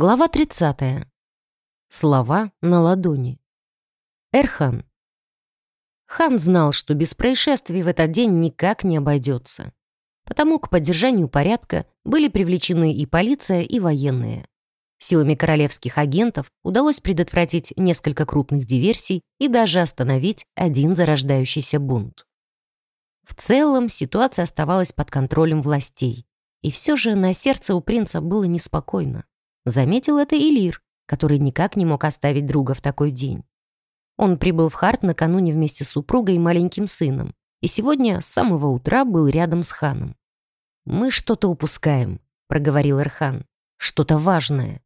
Глава 30. Слова на ладони. Эрхан. Хан знал, что без происшествий в этот день никак не обойдется. Потому к поддержанию порядка были привлечены и полиция, и военные. Силами королевских агентов удалось предотвратить несколько крупных диверсий и даже остановить один зарождающийся бунт. В целом ситуация оставалась под контролем властей. И все же на сердце у принца было неспокойно. Заметил это и Лир, который никак не мог оставить друга в такой день. Он прибыл в Харт накануне вместе с супругой и маленьким сыном, и сегодня с самого утра был рядом с ханом. «Мы что-то упускаем», — проговорил Эрхан. «Что-то важное».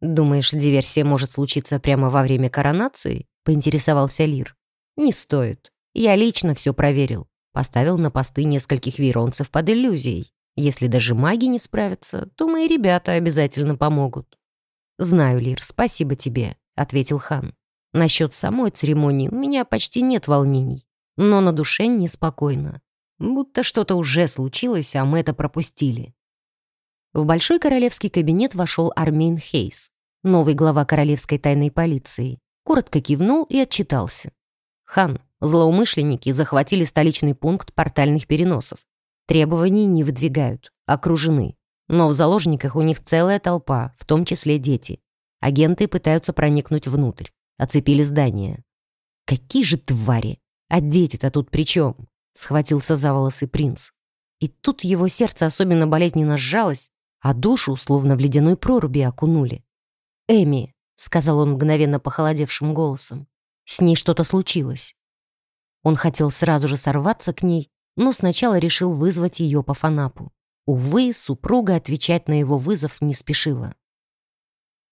«Думаешь, диверсия может случиться прямо во время коронации?» — поинтересовался Лир. «Не стоит. Я лично все проверил. Поставил на посты нескольких вейронцев под иллюзией. Если даже маги не справятся, то мои ребята обязательно помогут». «Знаю, Лир, спасибо тебе», — ответил хан. «Насчет самой церемонии у меня почти нет волнений, но на душе неспокойно. Будто что-то уже случилось, а мы это пропустили». В большой королевский кабинет вошел Армейн Хейс, новый глава королевской тайной полиции. Коротко кивнул и отчитался. «Хан, злоумышленники захватили столичный пункт портальных переносов. Требований не выдвигают, окружены. Но в заложниках у них целая толпа, в том числе дети. Агенты пытаются проникнуть внутрь. Оцепили здание. «Какие же твари! А дети-то тут при чем?» Схватился за волосы принц. И тут его сердце особенно болезненно сжалось, а душу словно в ледяной проруби окунули. «Эми», — сказал он мгновенно похолодевшим голосом, — «с ней что-то случилось». Он хотел сразу же сорваться к ней, но сначала решил вызвать ее по фанапу. Увы, супруга отвечать на его вызов не спешила.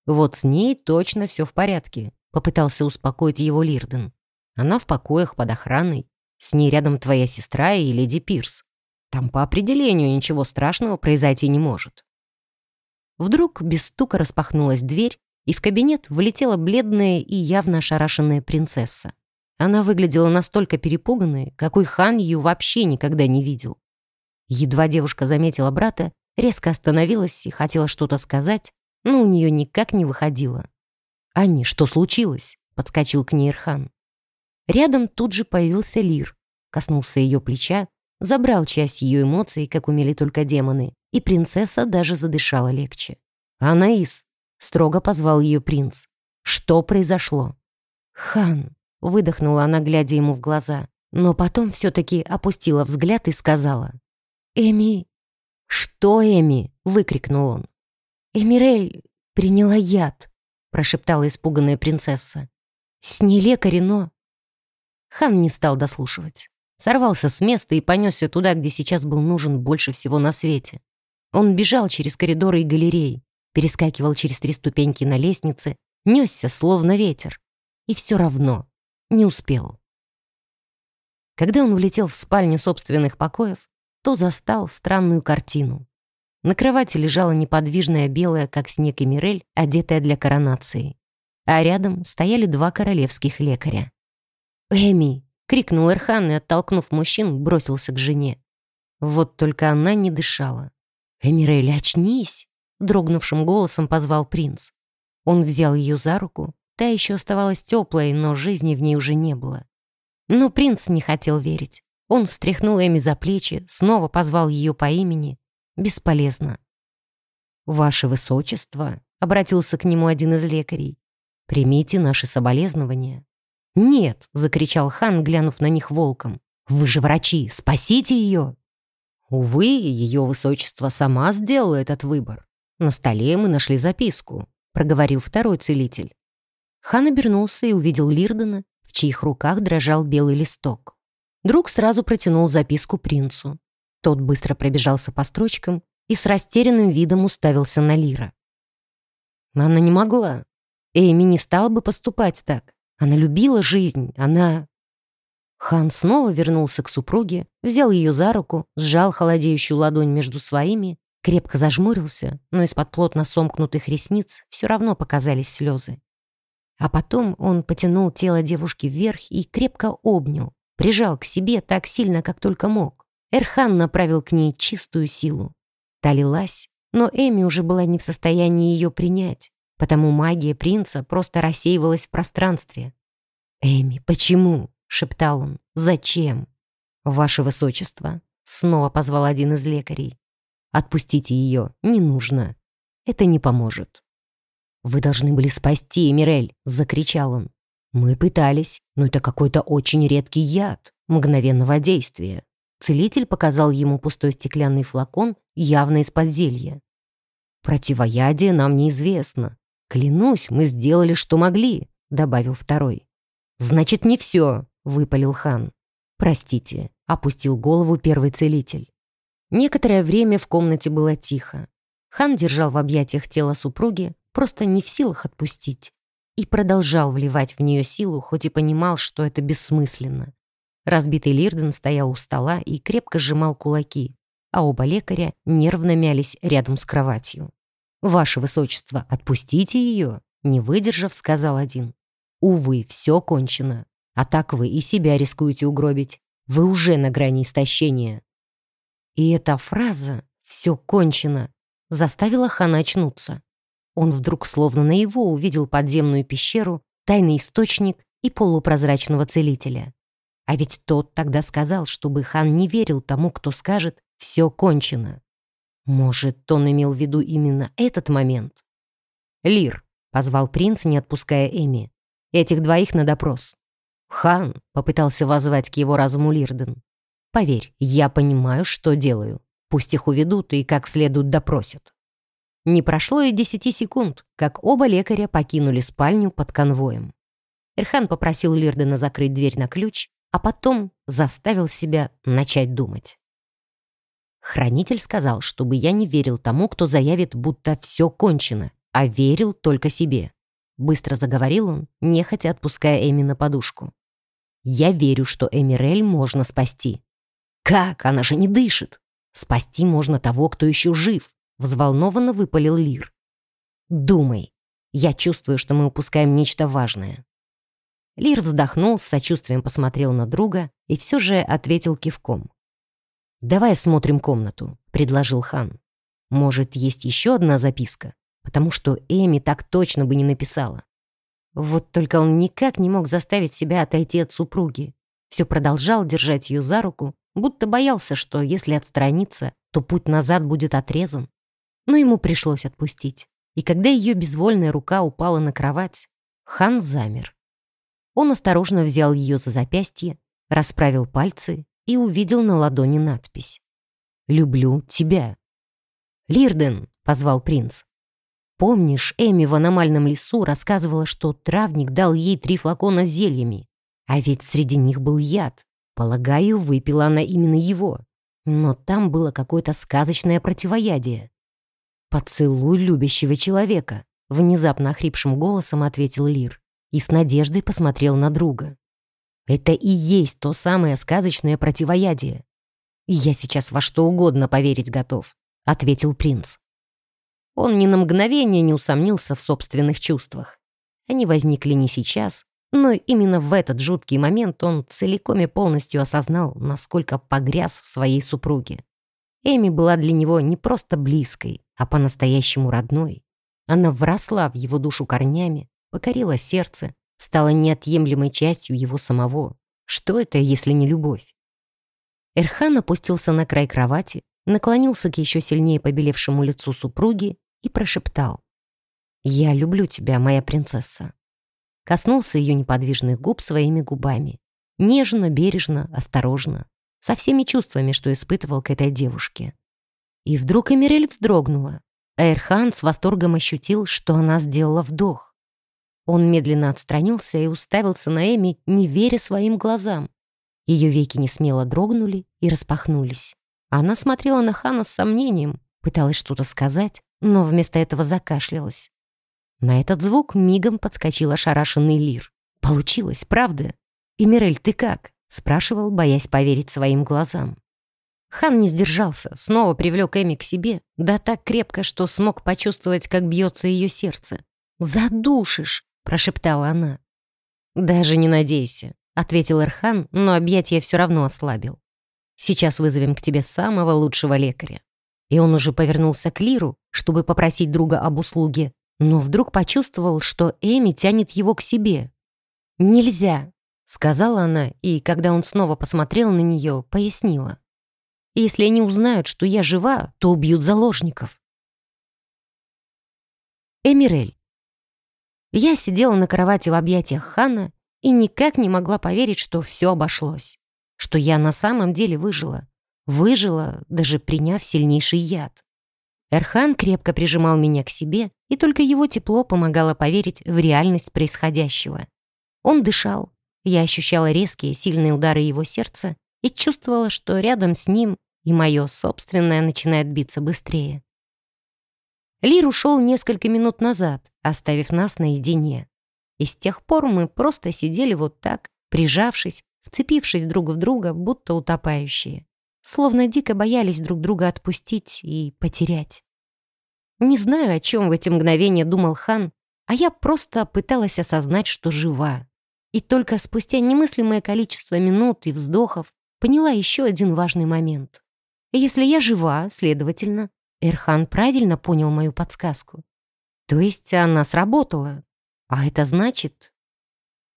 «Вот с ней точно все в порядке», — попытался успокоить его Лирден. «Она в покоях под охраной. С ней рядом твоя сестра и леди Пирс. Там по определению ничего страшного произойти не может». Вдруг без стука распахнулась дверь, и в кабинет влетела бледная и явно ошарашенная принцесса. Она выглядела настолько перепуганной, какой хан ее вообще никогда не видел. Едва девушка заметила брата, резко остановилась и хотела что-то сказать, но у нее никак не выходило. «Анни, что случилось?» — подскочил к ней Ирхан. Рядом тут же появился Лир, коснулся ее плеча, забрал часть ее эмоций, как умели только демоны, и принцесса даже задышала легче. «Анаис!» — строго позвал ее принц. «Что произошло?» «Хан!» Выдохнула она, глядя ему в глаза. Но потом все-таки опустила взгляд и сказала. «Эми...» «Что, Эми?» — выкрикнул он. «Эмирель приняла яд», — прошептала испуганная принцесса. «С ней лекарь, но...» Хан не стал дослушивать. Сорвался с места и понесся туда, где сейчас был нужен больше всего на свете. Он бежал через коридоры и галереи, перескакивал через три ступеньки на лестнице, несся, словно ветер. И все равно не успел. Когда он влетел в спальню собственных покоев, то застал странную картину. На кровати лежала неподвижная белая, как снег и Мирель, одетая для коронации. А рядом стояли два королевских лекаря. «Эми!» — крикнул Эрхан и, оттолкнув мужчин, бросился к жене. Вот только она не дышала. «Эмирель, очнись!» — дрогнувшим голосом позвал принц. Он взял ее за руку, Та еще оставалась теплой, но жизни в ней уже не было. Но принц не хотел верить. Он встряхнул Эми за плечи, снова позвал ее по имени. Бесполезно. «Ваше Высочество», — обратился к нему один из лекарей, — «примите наши соболезнования». «Нет», — закричал хан, глянув на них волком, — «вы же врачи, спасите ее!» Увы, ее Высочество сама сделала этот выбор. На столе мы нашли записку, — проговорил второй целитель. Хан обернулся и увидел Лирдена, в чьих руках дрожал белый листок. Друг сразу протянул записку принцу. Тот быстро пробежался по строчкам и с растерянным видом уставился на Лира. Она не могла. Эми не стала бы поступать так. Она любила жизнь, она... Хан снова вернулся к супруге, взял ее за руку, сжал холодеющую ладонь между своими, крепко зажмурился, но из-под плотно сомкнутых ресниц все равно показались слезы. А потом он потянул тело девушки вверх и крепко обнял, прижал к себе так сильно, как только мог. Эрхан направил к ней чистую силу. Та лилась, но Эми уже была не в состоянии ее принять, потому магия принца просто рассеивалась в пространстве. «Эми, почему?» — шептал он. «Зачем?» «Ваше высочество», — снова позвал один из лекарей. «Отпустите ее, не нужно. Это не поможет». «Вы должны были спасти Эмирель!» — закричал он. «Мы пытались, но это какой-то очень редкий яд, мгновенного действия». Целитель показал ему пустой стеклянный флакон, явно из-под зелья. «Противоядие нам неизвестно. Клянусь, мы сделали, что могли», — добавил второй. «Значит, не все», — выпалил хан. «Простите», — опустил голову первый целитель. Некоторое время в комнате было тихо. Хан держал в объятиях тело супруги, просто не в силах отпустить. И продолжал вливать в нее силу, хоть и понимал, что это бессмысленно. Разбитый Лирден стоял у стола и крепко сжимал кулаки, а оба лекаря нервно мялись рядом с кроватью. «Ваше высочество, отпустите ее!» Не выдержав, сказал один. «Увы, все кончено. А так вы и себя рискуете угробить. Вы уже на грани истощения». И эта фраза «все кончено» заставила Хана очнуться. Он вдруг словно на его увидел подземную пещеру, тайный источник и полупрозрачного целителя. А ведь тот тогда сказал, чтобы хан не верил тому, кто скажет «все кончено». Может, он имел в виду именно этот момент? «Лир», — позвал принц, не отпуская Эми. «Этих двоих на допрос». «Хан», — попытался воззвать к его разуму Лирден. «Поверь, я понимаю, что делаю. Пусть их уведут и как следует допросят». Не прошло и десяти секунд, как оба лекаря покинули спальню под конвоем. Эрхан попросил Лирдена закрыть дверь на ключ, а потом заставил себя начать думать. Хранитель сказал, чтобы я не верил тому, кто заявит, будто все кончено, а верил только себе. Быстро заговорил он, нехотя отпуская Эми на подушку. «Я верю, что Эмирель можно спасти». «Как? Она же не дышит!» «Спасти можно того, кто еще жив», — взволнованно выпалил Лир. «Думай. Я чувствую, что мы упускаем нечто важное». Лир вздохнул, с сочувствием посмотрел на друга и все же ответил кивком. «Давай осмотрим комнату», — предложил хан. «Может, есть еще одна записка? Потому что Эми так точно бы не написала». Вот только он никак не мог заставить себя отойти от супруги. Все продолжал держать ее за руку, будто боялся, что если отстраниться, то путь назад будет отрезан. Но ему пришлось отпустить. И когда ее безвольная рука упала на кровать, хан замер. Он осторожно взял ее за запястье, расправил пальцы и увидел на ладони надпись. «Люблю тебя». «Лирден», — позвал принц. «Помнишь, Эми в аномальном лесу рассказывала, что травник дал ей три флакона с зельями? А ведь среди них был яд. Полагаю, выпила она именно его. Но там было какое-то сказочное противоядие. «Поцелуй любящего человека», — внезапно охрипшим голосом ответил Лир и с надеждой посмотрел на друга. Это и есть то самое сказочное противоядие. «Я сейчас во что угодно поверить готов», — ответил принц. Он ни на мгновение не усомнился в собственных чувствах. Они возникли не сейчас, но именно в этот жуткий момент он целиком и полностью осознал, насколько погряз в своей супруге. Эми была для него не просто близкой, а по-настоящему родной. Она вросла в его душу корнями, покорила сердце, стала неотъемлемой частью его самого. Что это, если не любовь? Эрхан опустился на край кровати, наклонился к еще сильнее побелевшему лицу супруги и прошептал. «Я люблю тебя, моя принцесса». Коснулся ее неподвижных губ своими губами. Нежно, бережно, осторожно. Со всеми чувствами, что испытывал к этой девушке. И вдруг Эмирель вздрогнула. Эрхан с восторгом ощутил, что она сделала вдох. Он медленно отстранился и уставился на Эми, не веря своим глазам. Ее веки не смело дрогнули и распахнулись. Она смотрела на Хана с сомнением, пыталась что-то сказать, но вместо этого закашлялась. На этот звук мигом подскочил ошарашенный Лир. «Получилось, правда? И Мирель, ты как?» — спрашивал, боясь поверить своим глазам. Хан не сдержался, снова привлек Эми к себе, да так крепко, что смог почувствовать, как бьется ее сердце. «Задушишь!» — прошептала она. «Даже не надейся», — ответил Эрхан, но объятия все равно ослабил. «Сейчас вызовем к тебе самого лучшего лекаря». И он уже повернулся к Лиру, чтобы попросить друга об услуге, но вдруг почувствовал, что Эми тянет его к себе. «Нельзя», — сказала она, и, когда он снова посмотрел на нее, пояснила. «Если они узнают, что я жива, то убьют заложников». Эмирель. Я сидела на кровати в объятиях Хана и никак не могла поверить, что все обошлось, что я на самом деле выжила. Выжила, даже приняв сильнейший яд. Эрхан крепко прижимал меня к себе, и только его тепло помогало поверить в реальность происходящего. Он дышал, я ощущала резкие, сильные удары его сердца и чувствовала, что рядом с ним и мое собственное начинает биться быстрее. Лир ушел несколько минут назад, оставив нас наедине. И с тех пор мы просто сидели вот так, прижавшись, вцепившись друг в друга, будто утопающие словно дико боялись друг друга отпустить и потерять. Не знаю, о чем в эти мгновения думал хан, а я просто пыталась осознать, что жива. И только спустя немыслимое количество минут и вздохов поняла еще один важный момент. Если я жива, следовательно, Эрхан правильно понял мою подсказку. То есть она сработала. А это значит...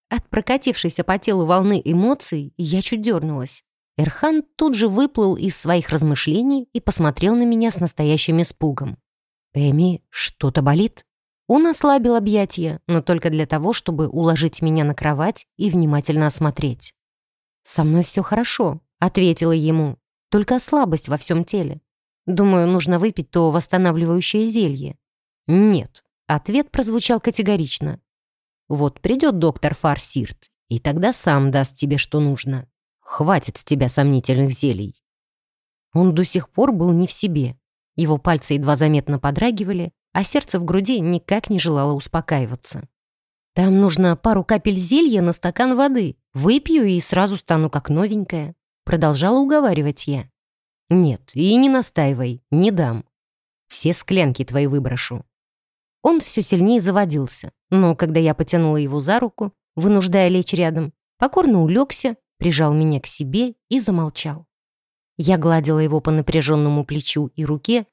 От прокатившейся по телу волны эмоций я чуть дернулась. Эрхан тут же выплыл из своих размышлений и посмотрел на меня с настоящим испугом. «Эми, что-то болит?» Он ослабил объятия, но только для того, чтобы уложить меня на кровать и внимательно осмотреть. «Со мной все хорошо», — ответила ему. «Только слабость во всем теле. Думаю, нужно выпить то восстанавливающее зелье». «Нет», — ответ прозвучал категорично. «Вот придет доктор Фарсирт, и тогда сам даст тебе, что нужно». Хватит с тебя сомнительных зелий». Он до сих пор был не в себе. Его пальцы едва заметно подрагивали, а сердце в груди никак не желало успокаиваться. «Там нужно пару капель зелья на стакан воды. Выпью и сразу стану как новенькая», — продолжала уговаривать я. «Нет, и не настаивай, не дам. Все склянки твои выброшу». Он все сильнее заводился, но когда я потянула его за руку, вынуждая лечь рядом, покорно улегся прижал меня к себе и замолчал. Я гладила его по напряженному плечу и руке,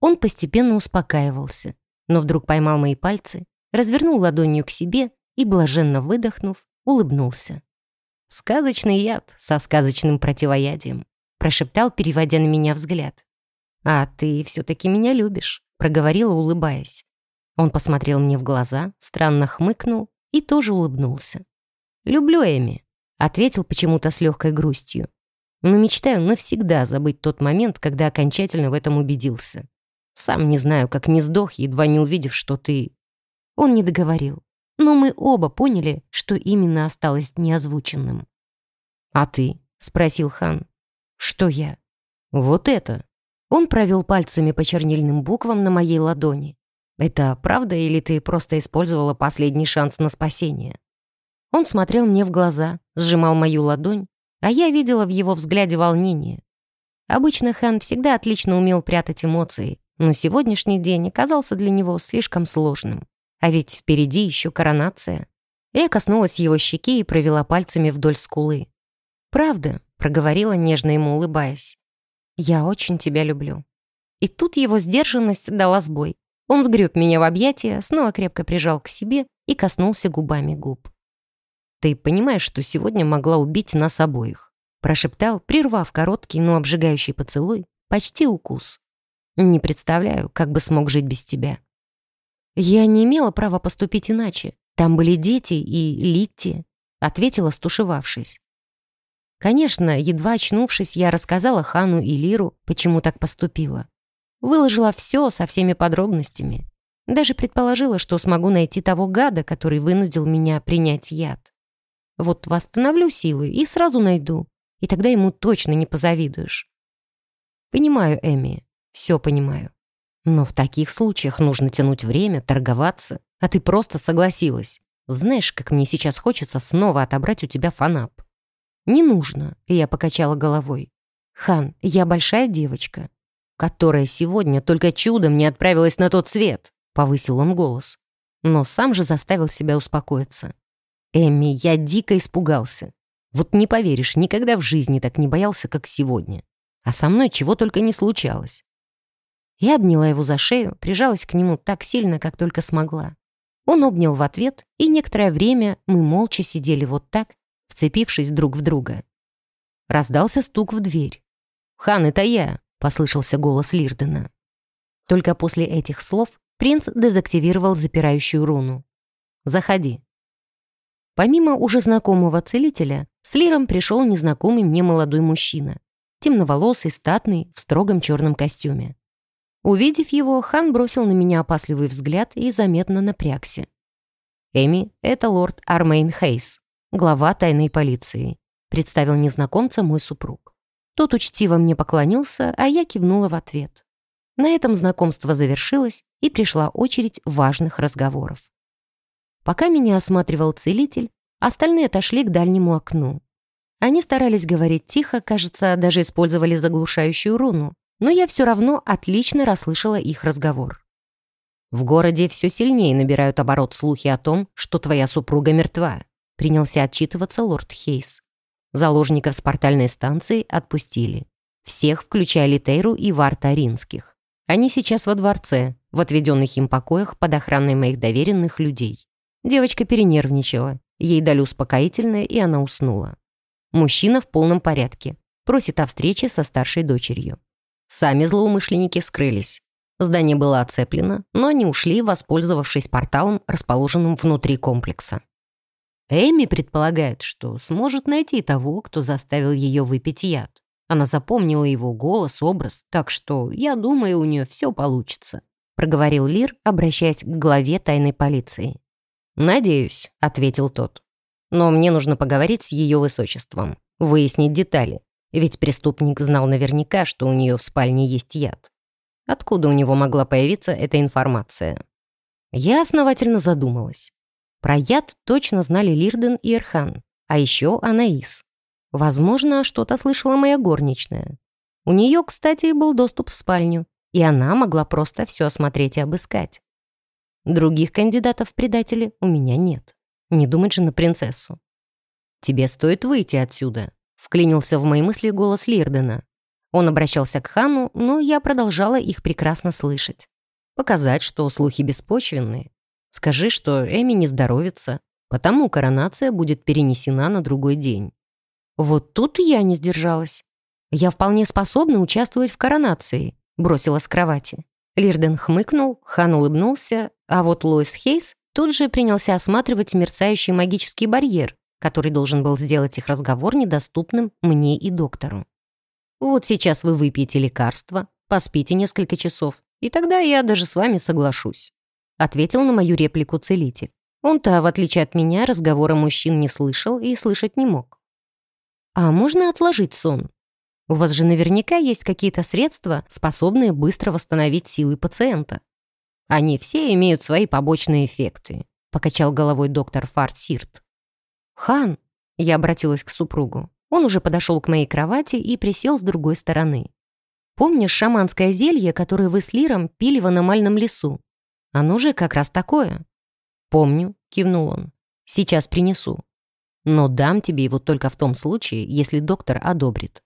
он постепенно успокаивался, но вдруг поймал мои пальцы, развернул ладонью к себе и, блаженно выдохнув, улыбнулся. «Сказочный яд со сказочным противоядием», прошептал, переводя на меня взгляд. «А ты все-таки меня любишь», проговорила, улыбаясь. Он посмотрел мне в глаза, странно хмыкнул и тоже улыбнулся. «Люблю Эми. Ответил почему-то с легкой грустью. Но мечтаю навсегда забыть тот момент, когда окончательно в этом убедился. Сам не знаю, как не сдох, едва не увидев, что ты... Он не договорил. Но мы оба поняли, что именно осталось неозвученным. «А ты?» — спросил хан. «Что я?» «Вот это!» Он провел пальцами по чернильным буквам на моей ладони. «Это правда или ты просто использовала последний шанс на спасение?» Он смотрел мне в глаза, сжимал мою ладонь, а я видела в его взгляде волнение. Обычно Хан всегда отлично умел прятать эмоции, но сегодняшний день оказался для него слишком сложным. А ведь впереди еще коронация. Я коснулась его щеки и провела пальцами вдоль скулы. «Правда», — проговорила, нежно ему улыбаясь. «Я очень тебя люблю». И тут его сдержанность дала сбой. Он сгреб меня в объятия, снова крепко прижал к себе и коснулся губами губ. «Ты понимаешь, что сегодня могла убить нас обоих?» Прошептал, прервав короткий, но обжигающий поцелуй, почти укус. «Не представляю, как бы смог жить без тебя». «Я не имела права поступить иначе. Там были дети и Литти», — ответила, стушевавшись. Конечно, едва очнувшись, я рассказала Хану и Лиру, почему так поступила. Выложила все со всеми подробностями. Даже предположила, что смогу найти того гада, который вынудил меня принять яд. Вот восстановлю силы и сразу найду. И тогда ему точно не позавидуешь. Понимаю, Эми, все понимаю. Но в таких случаях нужно тянуть время, торговаться, а ты просто согласилась. Знаешь, как мне сейчас хочется снова отобрать у тебя фанап. Не нужно, я покачала головой. Хан, я большая девочка, которая сегодня только чудом не отправилась на тот свет, повысил он голос. Но сам же заставил себя успокоиться. Эмми, я дико испугался. Вот не поверишь, никогда в жизни так не боялся, как сегодня. А со мной чего только не случалось. Я обняла его за шею, прижалась к нему так сильно, как только смогла. Он обнял в ответ, и некоторое время мы молча сидели вот так, вцепившись друг в друга. Раздался стук в дверь. «Хан, это я!» — послышался голос Лирдена. Только после этих слов принц дезактивировал запирающую руну. «Заходи». Помимо уже знакомого целителя, с Лиром пришел незнакомый мне молодой мужчина. Темноволосый, статный, в строгом черном костюме. Увидев его, хан бросил на меня опасливый взгляд и заметно напрягся. «Эми, это лорд Армейн Хейс, глава тайной полиции», представил незнакомца мой супруг. Тот учтиво мне поклонился, а я кивнула в ответ. На этом знакомство завершилось, и пришла очередь важных разговоров. Пока меня осматривал целитель, остальные отошли к дальнему окну. Они старались говорить тихо, кажется, даже использовали заглушающую руну, но я все равно отлично расслышала их разговор. «В городе все сильнее набирают оборот слухи о том, что твоя супруга мертва», принялся отчитываться лорд Хейс. Заложников с портальной станции отпустили. Всех, включая Литейру и Варта Ринских. Они сейчас во дворце, в отведенных им покоях под охраной моих доверенных людей. Девочка перенервничала. Ей дали успокоительное, и она уснула. Мужчина в полном порядке. Просит о встрече со старшей дочерью. Сами злоумышленники скрылись. Здание было оцеплено, но они ушли, воспользовавшись порталом, расположенным внутри комплекса. Эми предполагает, что сможет найти того, кто заставил ее выпить яд. Она запомнила его голос, образ, так что, я думаю, у нее все получится», — проговорил Лир, обращаясь к главе тайной полиции. «Надеюсь», — ответил тот. «Но мне нужно поговорить с ее высочеством, выяснить детали, ведь преступник знал наверняка, что у нее в спальне есть яд. Откуда у него могла появиться эта информация?» Я основательно задумалась. Про яд точно знали Лирден и Эрхан, а еще Анаис. Возможно, что-то слышала моя горничная. У нее, кстати, был доступ в спальню, и она могла просто все осмотреть и обыскать. Других кандидатов в предатели у меня нет. Не думать же на принцессу. «Тебе стоит выйти отсюда», — вклинился в мои мысли голос Лирдена. Он обращался к хану, но я продолжала их прекрасно слышать. Показать, что слухи беспочвенные. Скажи, что Эми не здоровится, потому коронация будет перенесена на другой день. Вот тут я не сдержалась. Я вполне способна участвовать в коронации, бросила с кровати. Лирден хмыкнул, Хан улыбнулся, а вот Лоис Хейс тут же принялся осматривать мерцающий магический барьер, который должен был сделать их разговор недоступным мне и доктору. «Вот сейчас вы выпьете лекарство, поспите несколько часов, и тогда я даже с вами соглашусь», ответил на мою реплику целитель. Он-то, в отличие от меня, разговора мужчин не слышал и слышать не мог. А можно отложить сон? У вас же наверняка есть какие-то средства, способные быстро восстановить силы пациента. Они все имеют свои побочные эффекты, покачал головой доктор Фарсирт. Хан, я обратилась к супругу. Он уже подошел к моей кровати и присел с другой стороны. Помнишь шаманское зелье, которое вы с Лиром пили в аномальном лесу? Оно же как раз такое. Помню, кивнул он. Сейчас принесу но дам тебе его только в том случае, если доктор одобрит».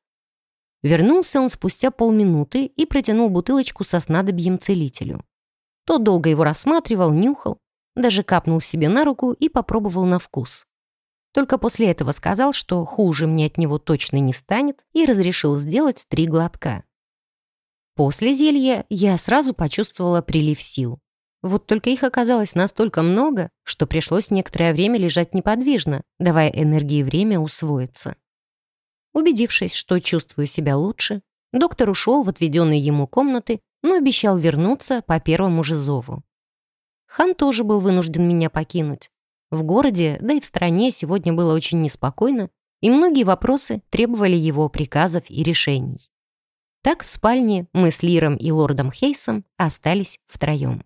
Вернулся он спустя полминуты и протянул бутылочку со снадобьем целителю. Тот долго его рассматривал, нюхал, даже капнул себе на руку и попробовал на вкус. Только после этого сказал, что хуже мне от него точно не станет, и разрешил сделать три глотка. После зелья я сразу почувствовала прилив сил. Вот только их оказалось настолько много, что пришлось некоторое время лежать неподвижно, давая энергии время усвоиться. Убедившись, что чувствую себя лучше, доктор ушел в отведенные ему комнаты, но обещал вернуться по первому же зову. Хан тоже был вынужден меня покинуть. В городе, да и в стране сегодня было очень неспокойно, и многие вопросы требовали его приказов и решений. Так в спальне мы с Лиром и лордом Хейсом остались втроем.